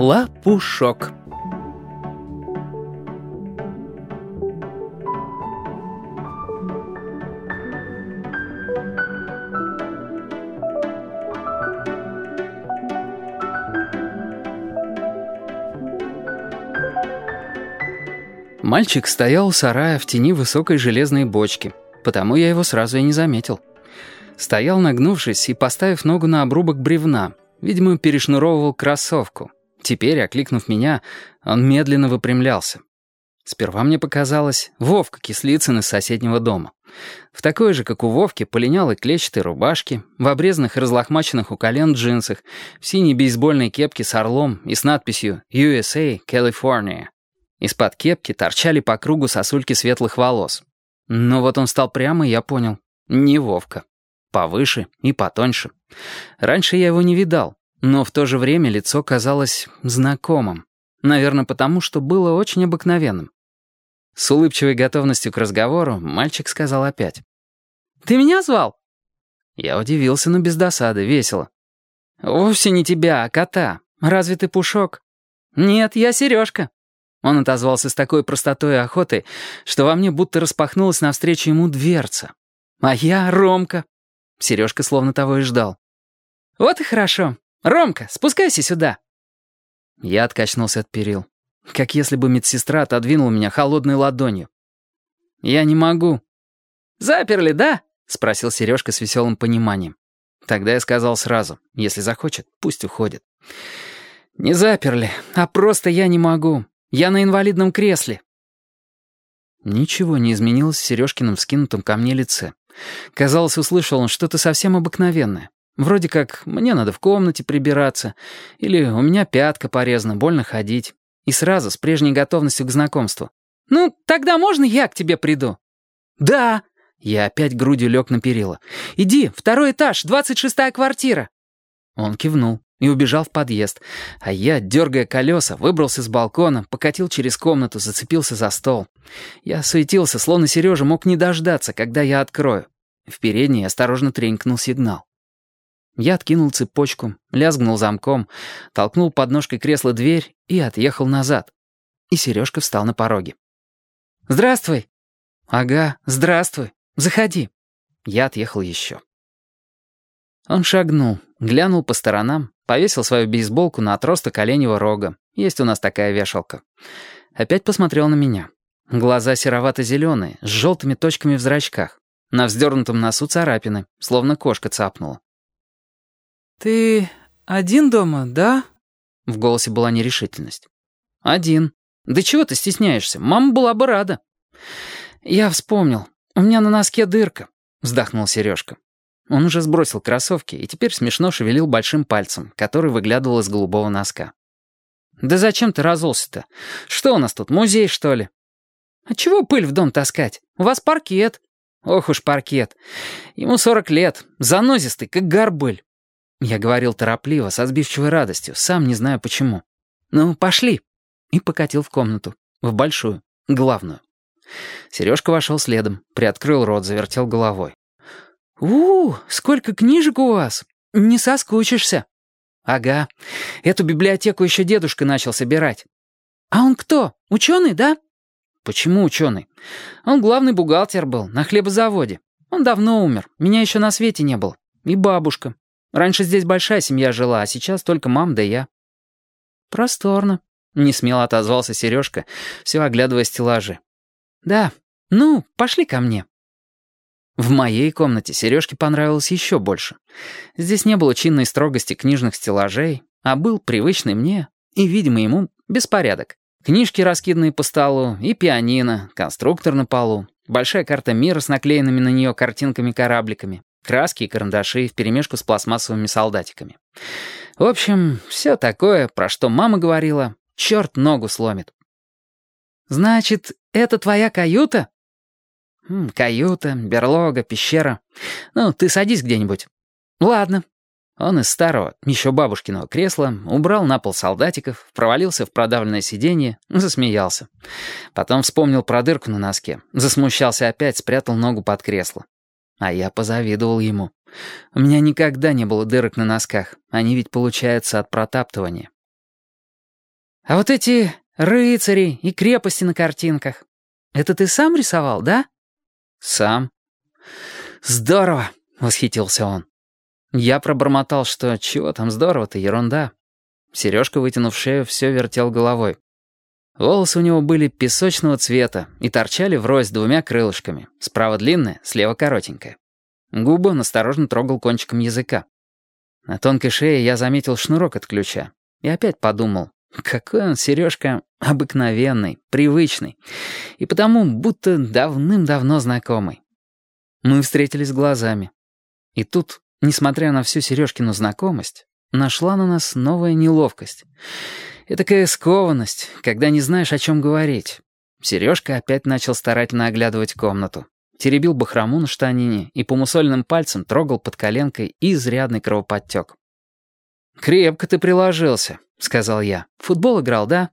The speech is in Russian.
Лапушок. Мальчик стоял у сарая в тени высокой железной бочки, потому я его сразу и не заметил. Стоял нагнувшись и поставив ногу на обрубок бревна, видимо, перешнуровывал кроссовку. Теперь, окликнув меня, он медленно выпрямлялся. Сперва мне показалось Вовка Кислицын из соседнего дома. В такой же, как у Вовки, полинялой клетчатой рубашке, в обрезанных и разлохмаченных у колен джинсах, в синей бейсбольной кепке с орлом и с надписью «USA, California». Из-под кепки торчали по кругу сосульки светлых волос. Но вот он стал прямо, и я понял. Не Вовка. Повыше и потоньше. Раньше я его не видал, но в то же время лицо казалось знакомым. Наверное, потому что было очень обыкновенным. С улыбчивой готовностью к разговору мальчик сказал опять. «Ты меня звал?» Я удивился, но без досады, весело. «Вовсе не тебя, а кота. Разве ты Пушок?» «Нет, я Сережка». Он отозвался с такой простотой и охотой, что во мне будто распахнулась навстречу ему дверца. А я Ромка. Сережка словно того и ждал. «Вот и хорошо. Ромка, спускайся сюда». Я откачнулся от перил, как если бы медсестра отодвинула меня холодной ладонью. «Я не могу». «Заперли, да?» — спросил Сережка с веселым пониманием. Тогда я сказал сразу, если захочет, пусть уходит. «Не заперли, а просто я не могу. Я на инвалидном кресле». Ничего не изменилось в Сережкином скинутом ко мне лице. Казалось, услышал он что-то совсем обыкновенное. Вроде как «мне надо в комнате прибираться» или «у меня пятка порезана, больно ходить». И сразу, с прежней готовностью к знакомству. «Ну, тогда можно я к тебе приду?» «Да!» Я опять грудью лег на перила. «Иди, второй этаж, двадцать шестая квартира». Он кивнул и убежал в подъезд, а я, дергая колеса, выбрался с балкона, покатил через комнату, зацепился за стол. Я суетился, словно Сережа мог не дождаться, когда я открою. В передней осторожно тренькнул сигнал. Я откинул цепочку, лязгнул замком, толкнул подножкой кресла дверь и отъехал назад. И Сережка встал на пороге. «Здравствуй!» «Ага, здравствуй. Заходи». Я отъехал еще. Он шагнул, глянул по сторонам, повесил свою бейсболку на отросток оленевого рога. Есть у нас такая вешалка. Опять посмотрел на меня. Глаза серовато-зеленые, с желтыми точками в зрачках. На вздернутом носу царапины, словно кошка цапнула. «Ты один дома, да?» В голосе была нерешительность. «Один. Да чего ты стесняешься? Мама была бы рада». «Я вспомнил. У меня на носке дырка», — вздохнул Сережка. Он уже сбросил кроссовки и теперь смешно шевелил большим пальцем, который выглядывал из голубого носка. «Да зачем ты разулся-то? Что у нас тут, музей, что ли?» «А чего пыль в дом таскать? У вас паркет». «Ох уж паркет. Ему сорок лет, занозистый, как горбыль». Я говорил торопливо, со сбивчивой радостью, сам не знаю почему. «Ну, пошли». И покатил в комнату, в большую, главную. Сережка вошел следом, приоткрыл рот, завертел головой. у, сколько книжек у вас! Не соскучишься!» «Ага, эту библиотеку еще дедушка начал собирать». «А он кто? Ученый, да?» «Почему ученый? Он главный бухгалтер был на хлебозаводе. Он давно умер, меня еще на свете не было. И бабушка. Раньше здесь большая семья жила, а сейчас только мама да я». «Просторно», — несмело отозвался Сережка, все оглядывая стеллажи. «Да, ну, пошли ко мне». В моей комнате Сережке понравилось еще больше. Здесь не было чинной строгости книжных стеллажей, а был привычный мне и, видимо, ему беспорядок. Книжки, раскиданные по столу, и пианино, конструктор на полу, большая карта мира с наклеенными на нее картинками-корабликами, краски и карандаши вперемешку с пластмассовыми солдатиками. В общем, все такое, про что мама говорила, черт ногу сломит. «Значит, это твоя каюта?» «Каюта, берлога, пещера. Ну, ты садись где-нибудь». «Ладно». Он из старого, еще бабушкиного кресла, убрал на пол солдатиков, провалился в продавленное сиденье, засмеялся. Потом вспомнил про дырку на носке, засмущался опять, спрятал ногу под кресло. А я позавидовал ему. У меня никогда не было дырок на носках, они ведь получаются от протаптывания. «А вот эти рыцари и крепости на картинках, это ты сам рисовал, да?» «Сам». «Здорово!» — восхитился он. Я пробормотал, что чего там здорово-то, ерунда. Сережка, вытянув шею, все вертел головой. Волосы у него были песочного цвета и торчали врозь двумя крылышками. Справа длинная, слева коротенькая. Губы он осторожно трогал кончиком языка. На тонкой шее я заметил шнурок от ключа. И опять подумал, какой он, Сережка, обыкновенный, привычный. И потому будто давным-давно знакомый. Мы встретились глазами. И тут несмотря на всю Сережкину знакомость, нашла на нас новая неловкость. Этакая скованность, когда не знаешь, о чем говорить. Сережка опять начал старательно оглядывать комнату. Теребил бахрому на штанине и по мусольным пальцам трогал под коленкой изрядный кровоподтек. «Крепко ты приложился», — сказал я. «Футбол играл, да?»